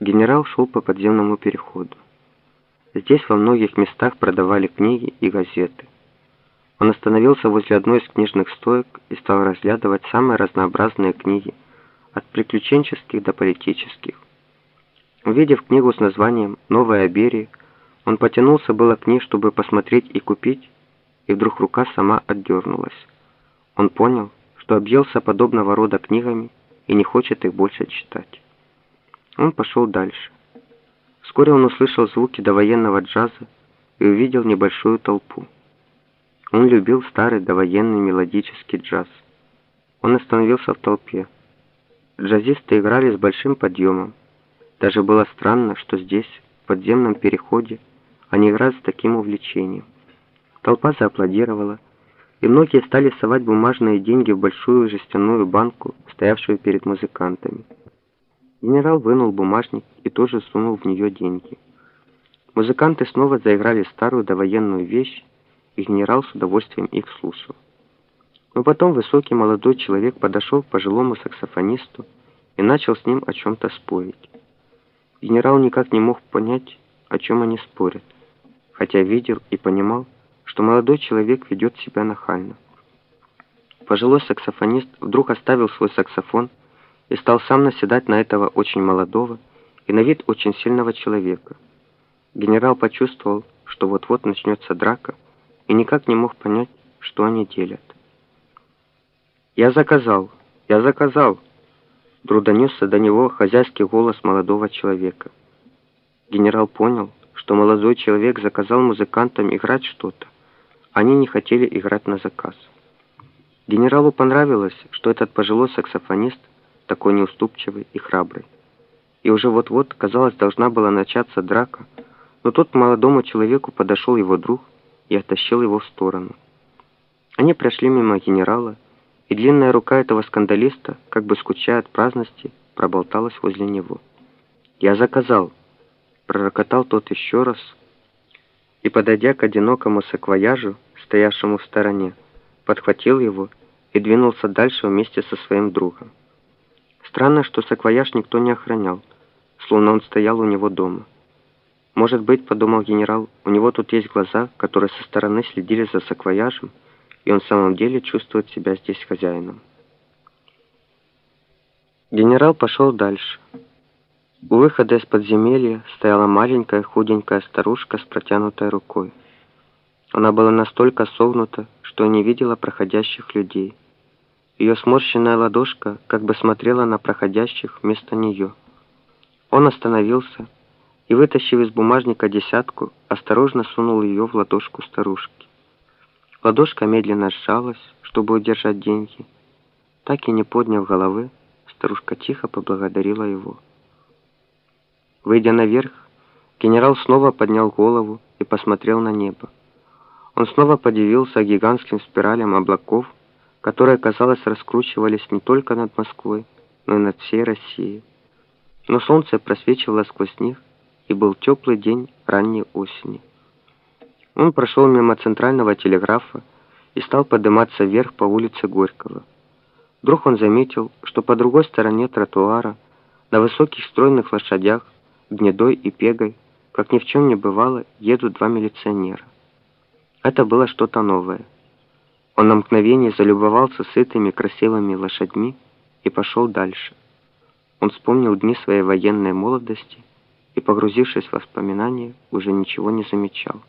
Генерал шел по подземному переходу. Здесь во многих местах продавали книги и газеты. Он остановился возле одной из книжных стоек и стал разглядывать самые разнообразные книги, от приключенческих до политических. Увидев книгу с названием «Новая Берия», он потянулся было к ней, чтобы посмотреть и купить, и вдруг рука сама отдернулась. Он понял, что объелся подобного рода книгами и не хочет их больше читать. Он пошел дальше. Вскоре он услышал звуки довоенного джаза и увидел небольшую толпу. Он любил старый довоенный мелодический джаз. Он остановился в толпе. Джазисты играли с большим подъемом. Даже было странно, что здесь, в подземном переходе, они играют с таким увлечением. Толпа зааплодировала, и многие стали совать бумажные деньги в большую жестяную банку, стоявшую перед музыкантами. Генерал вынул бумажник и тоже сунул в нее деньги. Музыканты снова заиграли старую довоенную вещь, и генерал с удовольствием их слушал. Но потом высокий молодой человек подошел к пожилому саксофонисту и начал с ним о чем-то спорить. Генерал никак не мог понять, о чем они спорят, хотя видел и понимал, что молодой человек ведет себя нахально. Пожилой саксофонист вдруг оставил свой саксофон и стал сам наседать на этого очень молодого и на вид очень сильного человека. Генерал почувствовал, что вот-вот начнется драка, и никак не мог понять, что они делят. «Я заказал! Я заказал!» Вдруг донесся до него хозяйский голос молодого человека. Генерал понял, что молодой человек заказал музыкантам играть что-то. Они не хотели играть на заказ. Генералу понравилось, что этот пожилой саксофонист такой неуступчивый и храбрый. И уже вот-вот, казалось, должна была начаться драка, но тут к молодому человеку подошел его друг и оттащил его в сторону. Они прошли мимо генерала, и длинная рука этого скандалиста, как бы скучая от праздности, проболталась возле него. «Я заказал», — пророкотал тот еще раз, и, подойдя к одинокому саквояжу, стоявшему в стороне, подхватил его и двинулся дальше вместе со своим другом. Странно, что саквояж никто не охранял, словно он стоял у него дома. Может быть, подумал генерал, у него тут есть глаза, которые со стороны следили за саквояжем, и он в самом деле чувствует себя здесь хозяином. Генерал пошел дальше. У выхода из подземелья стояла маленькая худенькая старушка с протянутой рукой. Она была настолько согнута, что не видела проходящих людей. Ее сморщенная ладошка как бы смотрела на проходящих вместо нее. Он остановился и, вытащив из бумажника десятку, осторожно сунул ее в ладошку старушки. Ладошка медленно сжалась, чтобы удержать деньги. Так и не подняв головы, старушка тихо поблагодарила его. Выйдя наверх, генерал снова поднял голову и посмотрел на небо. Он снова подивился гигантским спиралям облаков, которые, казалось, раскручивались не только над Москвой, но и над всей Россией. Но солнце просвечивало сквозь них, и был теплый день ранней осени. Он прошел мимо центрального телеграфа и стал подниматься вверх по улице Горького. Вдруг он заметил, что по другой стороне тротуара, на высоких стройных лошадях, Гнедой и Пегой, как ни в чем не бывало, едут два милиционера. Это было что-то новое. Он на мгновение залюбовался сытыми красивыми лошадьми и пошел дальше. Он вспомнил дни своей военной молодости и, погрузившись в воспоминания, уже ничего не замечал.